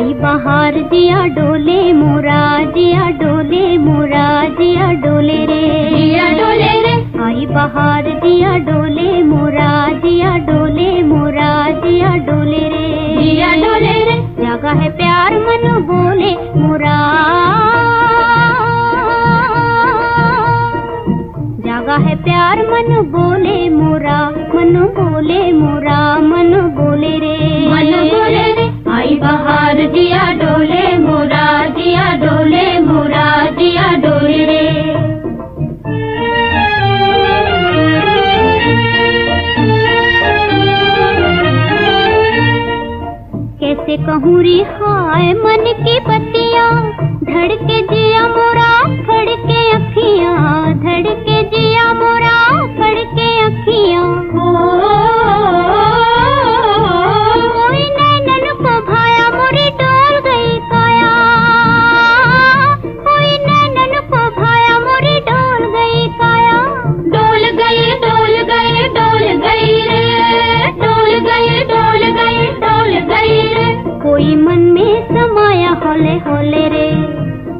बहार जिया डोले मोरा जिया डोले मोरा जिया डोले रे। जिया डोले रे। आई बहार जिया डोले मोरा जिया डोले मोरा जिया डोले रे। जिया डोले रे। जगह है प्यार मन बोले मोरा। जगह है प्यार मन बोले मोरा मन बोले मोरा मन बोले रे। आई बहार जिया डोले मोरा जिया डोले मोरा जिया डोले रे। कैसे कहूँ री, हाय मन की पतिया धड़के होले रे।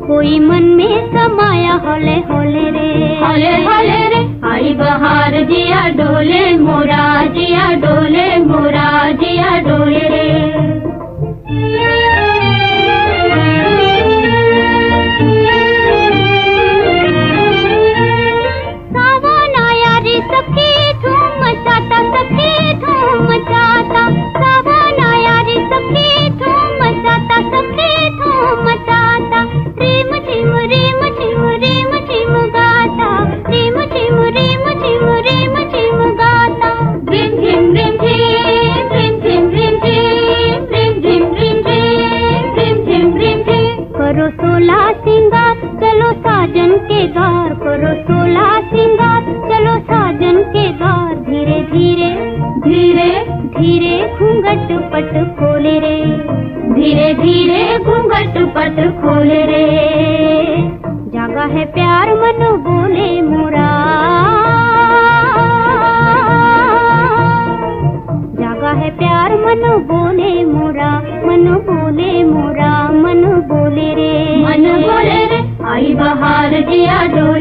कोई मन में समाया होले होले रे। होले होले रे, आई बहार जिया डोले द्वार करो सोला सिंगार। चलो साजन के द्वार धीरे धीरे धीरे धीरे घूंघट पट खोले रे। धीरे धीरे घूंघट पट खोले रे। जागा है प्यार मन बोले मोरा। जागा है प्यार मन बोले दो